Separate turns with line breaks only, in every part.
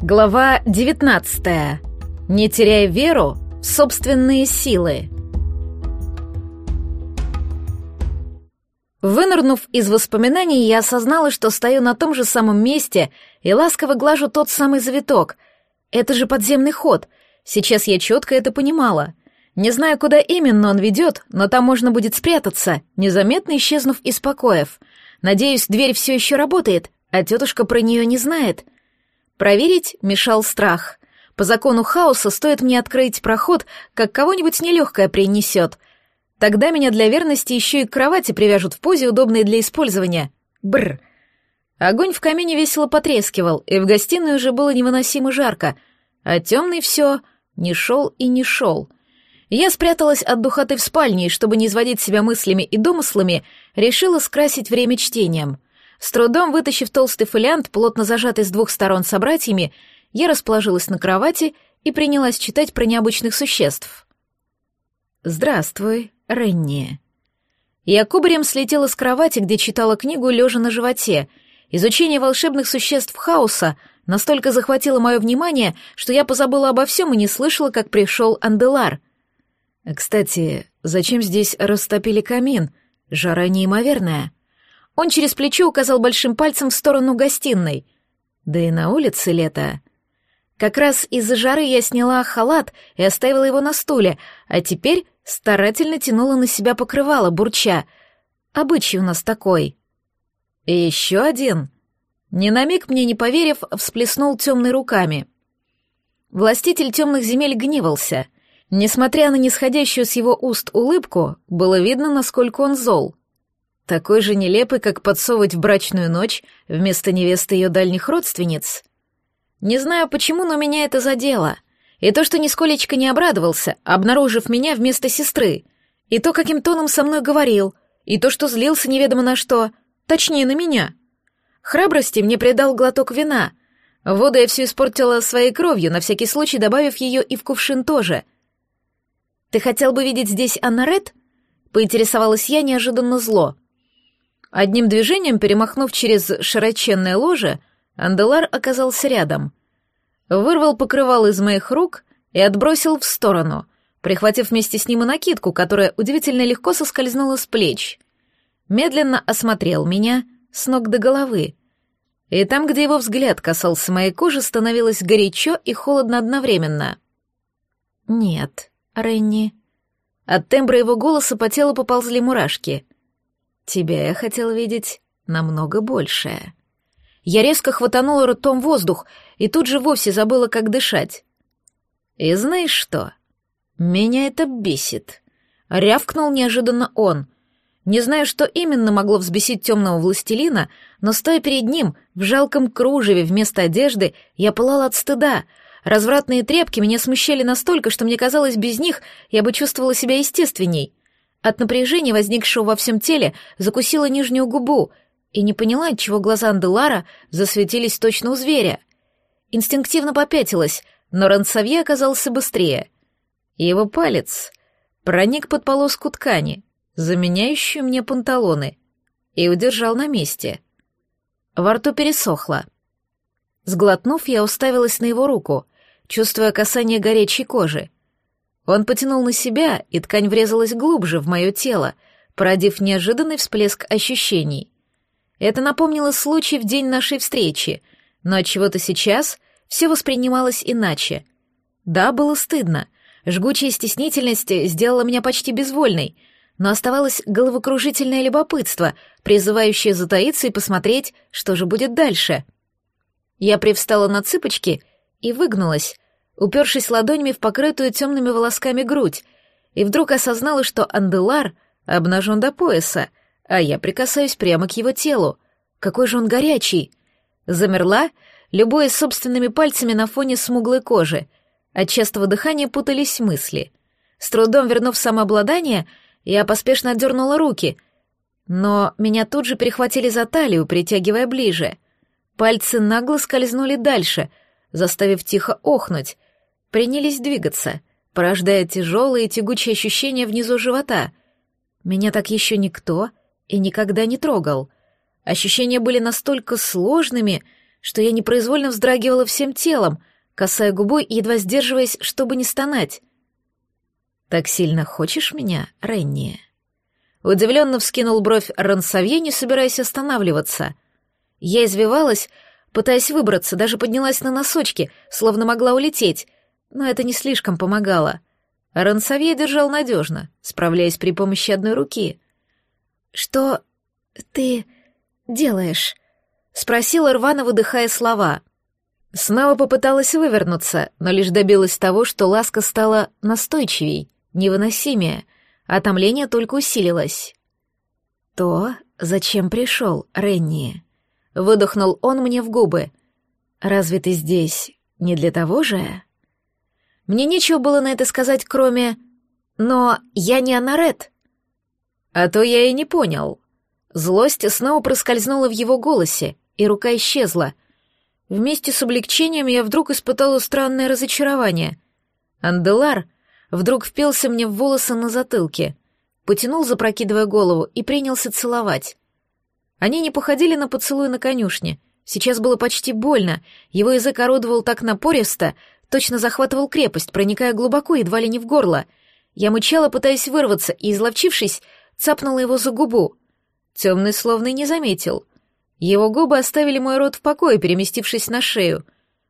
Глава 19. Не теряя веру в собственные силы. Вынырнув из воспоминаний, я осознала, что стою на том же самом месте и ласково глажу тот самый завиток. Это же подземный ход. Сейчас я четко это понимала. Не знаю, куда именно он ведет, но там можно будет спрятаться, незаметно исчезнув из покоев. Надеюсь, дверь все еще работает, а тетушка про нее не знает — Проверить мешал страх. По закону хаоса стоит мне открыть проход, как кого-нибудь нелегкое принесет. Тогда меня для верности еще и к кровати привяжут в позе, удобной для использования. Бр. Огонь в камине весело потрескивал, и в гостиной уже было невыносимо жарко, а темный все не шел и не шел. Я спряталась от духоты в спальне, и чтобы не изводить себя мыслями и домыслами, решила скрасить время чтением — с трудом вытащив толстый фолиант, плотно зажатый с двух сторон собратьями, я расположилась на кровати и принялась читать про необычных существ. «Здравствуй, Ренни». Я кубарем слетела с кровати, где читала книгу, лежа на животе. Изучение волшебных существ хаоса настолько захватило мое внимание, что я позабыла обо всем и не слышала, как пришел Анделар. «Кстати, зачем здесь растопили камин? Жара неимоверная». Он через плечо указал большим пальцем в сторону гостиной. Да и на улице лето. Как раз из-за жары я сняла халат и оставила его на стуле, а теперь старательно тянула на себя покрывало, бурча. Обычай у нас такой. И еще один. Ни на миг мне не поверив, всплеснул темной руками. Властитель темных земель гневался. Несмотря на нисходящую с его уст улыбку, было видно, насколько он зол. Такой же нелепый, как подсовывать в брачную ночь вместо невесты ее дальних родственниц. Не знаю почему, но меня это задело. И то, что нисколечко не обрадовался, обнаружив меня вместо сестры. И то, каким тоном со мной говорил. И то, что злился неведомо на что. Точнее, на меня. Храбрости мне придал глоток вина. Воду я все испортила своей кровью, на всякий случай добавив ее и в кувшин тоже. «Ты хотел бы видеть здесь Аннарет?» — поинтересовалась я неожиданно зло — Одним движением, перемахнув через широченное ложе, Анделар оказался рядом. Вырвал покрывал из моих рук и отбросил в сторону, прихватив вместе с ним и накидку, которая удивительно легко соскользнула с плеч. Медленно осмотрел меня с ног до головы. И там, где его взгляд касался моей кожи, становилось горячо и холодно одновременно. «Нет, Ренни». От тембра его голоса по телу поползли мурашки — Тебя я хотел видеть намного большее. Я резко хватанула ртом воздух и тут же вовсе забыла, как дышать. И знаешь что? Меня это бесит. Рявкнул неожиданно он. Не знаю, что именно могло взбесить темного властелина, но стоя перед ним, в жалком кружеве вместо одежды, я пылала от стыда. Развратные тряпки меня смущали настолько, что мне казалось, без них я бы чувствовала себя естественней. От напряжения, возникшего во всем теле, закусила нижнюю губу и не поняла, отчего глаза Анделара засветились точно у зверя. Инстинктивно попятилась, но Рансавье оказался быстрее. Его палец проник под полоску ткани, заменяющую мне панталоны, и удержал на месте. Во рту пересохло. Сглотнув, я уставилась на его руку, чувствуя касание горячей кожи — он потянул на себя, и ткань врезалась глубже в мое тело, породив неожиданный всплеск ощущений. Это напомнило случай в день нашей встречи, но от чего-то сейчас все воспринималось иначе. Да, было стыдно. Жгучая стеснительность сделала меня почти безвольной, но оставалось головокружительное любопытство, призывающее затаиться и посмотреть, что же будет дальше. Я привстала на цыпочки и выгнулась, упершись ладонями в покрытую темными волосками грудь, и вдруг осознала, что Анделар обнажен до пояса, а я прикасаюсь прямо к его телу. Какой же он горячий! Замерла, любуясь собственными пальцами на фоне смуглой кожи. От частого дыхания путались мысли. С трудом вернув самообладание, я поспешно отдернула руки, но меня тут же перехватили за талию, притягивая ближе. Пальцы нагло скользнули дальше, заставив тихо охнуть, принялись двигаться, порождая тяжелые тягучие ощущения внизу живота. Меня так еще никто и никогда не трогал. Ощущения были настолько сложными, что я непроизвольно вздрагивала всем телом, касая губой и едва сдерживаясь, чтобы не стонать. «Так сильно хочешь меня, Ренни?» Удивленно вскинул бровь Рансавье, не собираясь останавливаться. Я извивалась, пытаясь выбраться, даже поднялась на носочки, словно могла улететь, но это не слишком помогало. Рансавье держал надежно, справляясь при помощи одной руки. «Что ты делаешь?» — спросила рвано, выдыхая слова. Снова попыталась вывернуться, но лишь добилась того, что ласка стала настойчивей, невыносимее, а томление только усилилось. «То, зачем пришел, Ренни?» — выдохнул он мне в губы. «Разве ты здесь не для того же?» Мне нечего было на это сказать, кроме «Но я не Анарет». А то я и не понял. Злость снова проскользнула в его голосе, и рука исчезла. Вместе с облегчением я вдруг испытала странное разочарование. Анделар вдруг впился мне в волосы на затылке, потянул, запрокидывая голову, и принялся целовать. Они не походили на поцелуй на конюшне. Сейчас было почти больно, его язык орудовал так напористо, точно захватывал крепость, проникая глубоко, едва ли не в горло. Я мычала, пытаясь вырваться, и, изловчившись, цапнула его за губу. Темный словно и не заметил. Его губы оставили мой рот в покое, переместившись на шею.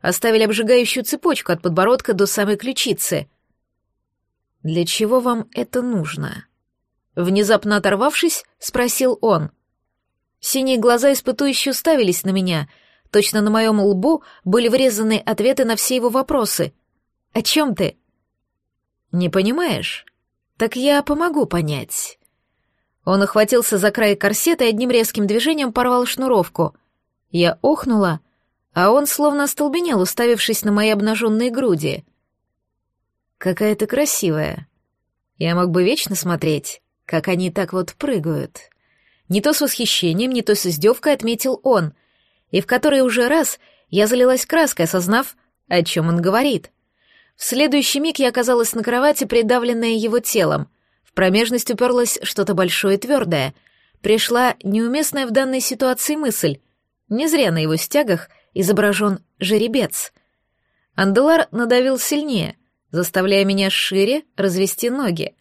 Оставили обжигающую цепочку от подбородка до самой ключицы. «Для чего вам это нужно?» Внезапно оторвавшись, спросил он. Синие глаза испытующе уставились на меня. Точно на моем лбу были врезаны ответы на все его вопросы. «О чем ты?» «Не понимаешь? Так я помогу понять». Он охватился за край корсета и одним резким движением порвал шнуровку. Я охнула, а он словно остолбенел, уставившись на мои обнаженные груди. «Какая ты красивая. Я мог бы вечно смотреть, как они так вот прыгают». Не то с восхищением, не то с издевкой отметил он, и в который уже раз я залилась краской, осознав, о чем он говорит. В следующий миг я оказалась на кровати, придавленная его телом — в промежность уперлось что-то большое и твердое. Пришла неуместная в данной ситуации мысль. Не зря на его стягах изображен жеребец. Анделар надавил сильнее, заставляя меня шире развести ноги.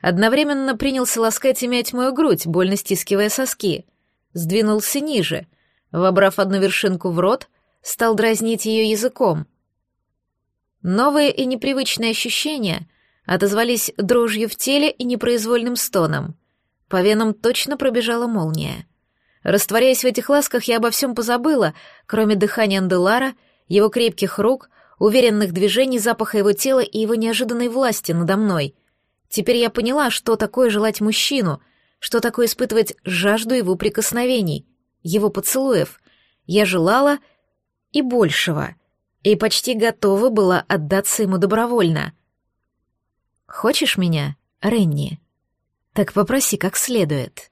Одновременно принялся ласкать и мять мою грудь, больно стискивая соски. Сдвинулся ниже. Вобрав одну вершинку в рот, стал дразнить ее языком. Новые и непривычные ощущения отозвались дрожью в теле и непроизвольным стоном. По венам точно пробежала молния. Растворяясь в этих ласках, я обо всем позабыла, кроме дыхания Анделара, его крепких рук, уверенных движений, запаха его тела и его неожиданной власти надо мной. Теперь я поняла, что такое желать мужчину, что такое испытывать жажду его прикосновений, его поцелуев. Я желала и большего, и почти готова была отдаться ему добровольно — Хочешь меня, Ренни? Так попроси как следует.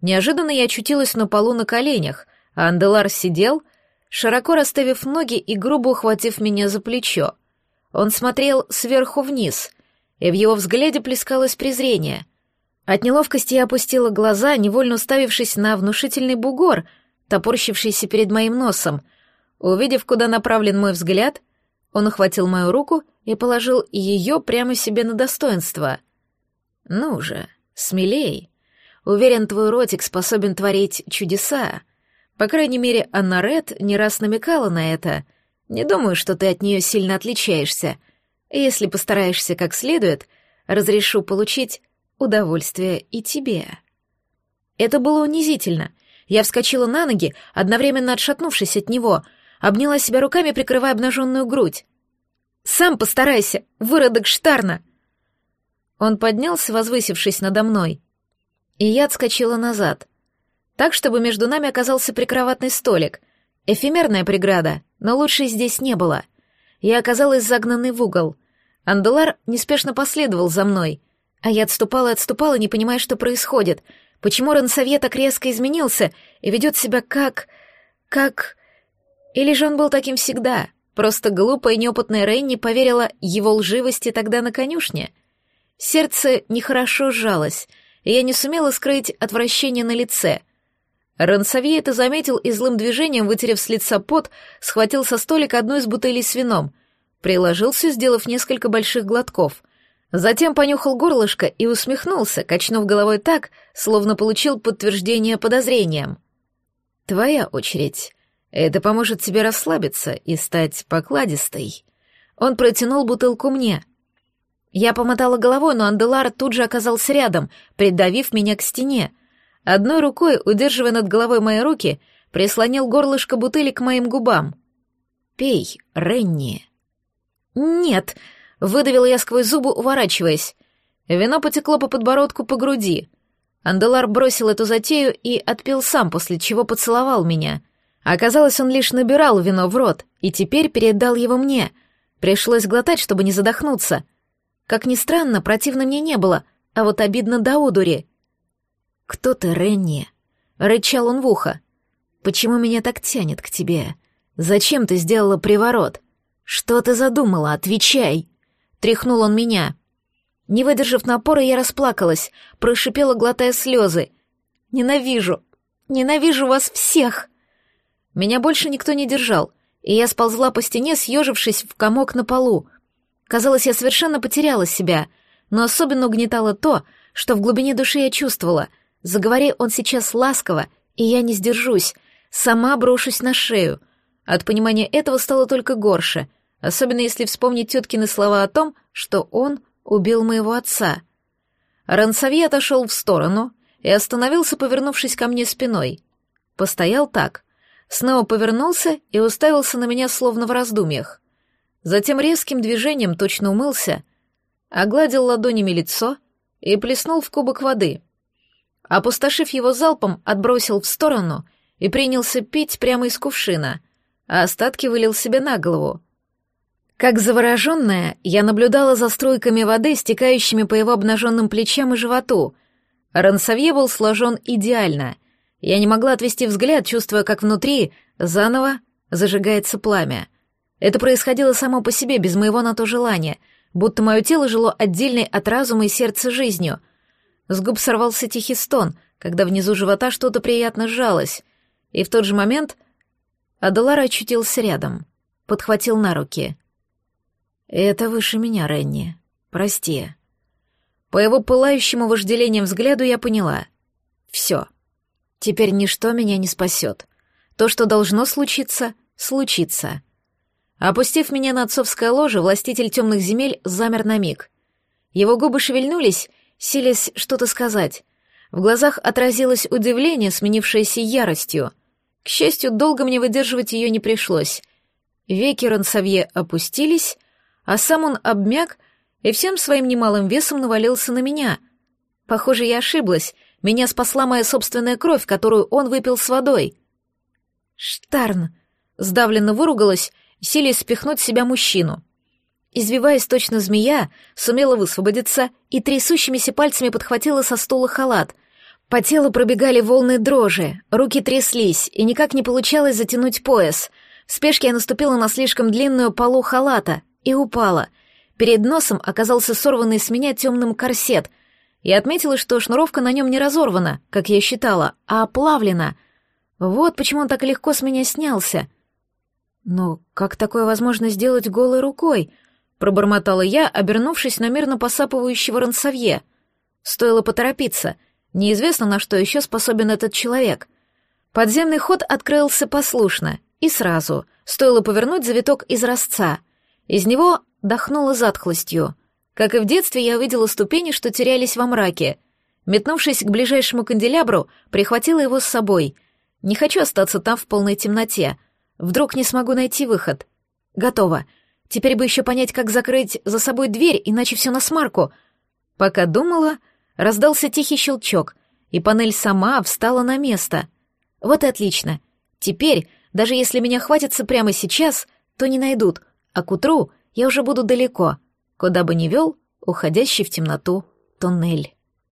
Неожиданно я очутилась на полу на коленях, а Анделар сидел, широко расставив ноги и грубо ухватив меня за плечо. Он смотрел сверху вниз, и в его взгляде плескалось презрение. От неловкости я опустила глаза, невольно уставившись на внушительный бугор, топорщившийся перед моим носом. Увидев, куда направлен мой взгляд, он ухватил мою руку и положил ее прямо себе на достоинство. «Ну же, смелей. Уверен, твой ротик способен творить чудеса. По крайней мере, Анна Ред не раз намекала на это. Не думаю, что ты от нее сильно отличаешься. Если постараешься как следует, разрешу получить удовольствие и тебе». Это было унизительно. Я вскочила на ноги, одновременно отшатнувшись от него, обняла себя руками, прикрывая обнаженную грудь. Сам постарайся, выродок Штарна!» Он поднялся, возвысившись надо мной, и я отскочила назад, так, чтобы между нами оказался прикроватный столик. Эфемерная преграда, но лучше здесь не было. Я оказалась загнанной в угол. Анделар неспешно последовал за мной, а я отступала отступала, не понимая, что происходит. Почему Рансовье так резко изменился и ведет себя как... как... Или же он был таким всегда?» Просто глупая и неопытная Рейн не поверила его лживости тогда на конюшне. Сердце нехорошо сжалось, и я не сумела скрыть отвращение на лице. Рансавье это заметил и злым движением, вытерев с лица пот, схватил со столика одну из бутылей с вином, приложился, сделав несколько больших глотков. Затем понюхал горлышко и усмехнулся, качнув головой так, словно получил подтверждение подозрениям. «Твоя очередь. Это поможет тебе расслабиться и стать покладистой». Он протянул бутылку мне. Я помотала головой, но Анделар тут же оказался рядом, придавив меня к стене. Одной рукой, удерживая над головой мои руки, прислонил горлышко бутыли к моим губам. «Пей, Ренни». «Нет», — выдавила я сквозь зубы, уворачиваясь. Вино потекло по подбородку, по груди. Анделар бросил эту затею и отпил сам, после чего поцеловал меня. Оказалось, он лишь набирал вино в рот и теперь передал его мне. Пришлось глотать, чтобы не задохнуться. Как ни странно, противно мне не было, а вот обидно до одури. «Кто ты, Ренни?» — рычал он в ухо. «Почему меня так тянет к тебе? Зачем ты сделала приворот? Что ты задумала? Отвечай!» Тряхнул он меня. Не выдержав напора, я расплакалась, прошипела, глотая слезы. «Ненавижу! Ненавижу вас всех!» Меня больше никто не держал, и я сползла по стене, съежившись в комок на полу. Казалось, я совершенно потеряла себя, но особенно угнетало то, что в глубине души я чувствовала. Заговори он сейчас ласково, и я не сдержусь, сама брошусь на шею. От понимания этого стало только горше, особенно если вспомнить теткины слова о том, что он убил моего отца. Рансавье отошел в сторону и остановился, повернувшись ко мне спиной. Постоял так, снова повернулся и уставился на меня словно в раздумьях. Затем резким движением точно умылся, огладил ладонями лицо и плеснул в кубок воды. Опустошив его залпом, отбросил в сторону и принялся пить прямо из кувшина, а остатки вылил себе на голову. Как завороженная, я наблюдала за струйками воды, стекающими по его обнаженным плечам и животу. Рансавье был сложен идеально. Я не могла отвести взгляд, чувствуя, как внутри заново зажигается пламя — это происходило само по себе, без моего на то желания, будто мое тело жило отдельной от разума и сердца жизнью. С губ сорвался тихий стон, когда внизу живота что-то приятно сжалось, и в тот же момент Аделара очутился рядом, подхватил на руки. «Это выше меня, Ренни. Прости». По его пылающему вожделением взгляду я поняла. Все. Теперь ничто меня не спасет. То, что должно случиться, случится. Опустив меня на отцовское ложе, властитель темных земель замер на миг. Его губы шевельнулись, силясь что-то сказать. В глазах отразилось удивление, сменившееся яростью. К счастью, долго мне выдерживать ее не пришлось. Веки Рансавье опустились, а сам он обмяк и всем своим немалым весом навалился на меня. Похоже, я ошиблась. Меня спасла моя собственная кровь, которую он выпил с водой. «Штарн!» — сдавленно выругалась силясь спихнуть себя мужчину. Извиваясь точно змея, сумела высвободиться и трясущимися пальцами подхватила со стула халат. По телу пробегали волны дрожи, руки тряслись, и никак не получалось затянуть пояс. В спешке я наступила на слишком длинную полу халата и упала. Перед носом оказался сорванный с меня темным корсет. Я отметила, что шнуровка на нем не разорвана, как я считала, а оплавлена. Вот почему он так легко с меня снялся — «Но как такое возможно сделать голой рукой?» — пробормотала я, обернувшись на мирно посапывающего Рансавье. Стоило поторопиться. Неизвестно, на что еще способен этот человек. Подземный ход открылся послушно, и сразу. Стоило повернуть завиток из росца. Из него дохнуло затхлостью. Как и в детстве, я увидела ступени, что терялись во мраке. Метнувшись к ближайшему канделябру, прихватила его с собой. Не хочу остаться там в полной темноте — Вдруг не смогу найти выход. Готово. Теперь бы еще понять, как закрыть за собой дверь, иначе все на смарку. Пока думала, раздался тихий щелчок, и панель сама встала на место. Вот и отлично. Теперь, даже если меня хватится прямо сейчас, то не найдут, а к утру я уже буду далеко, куда бы ни вел уходящий в темноту туннель.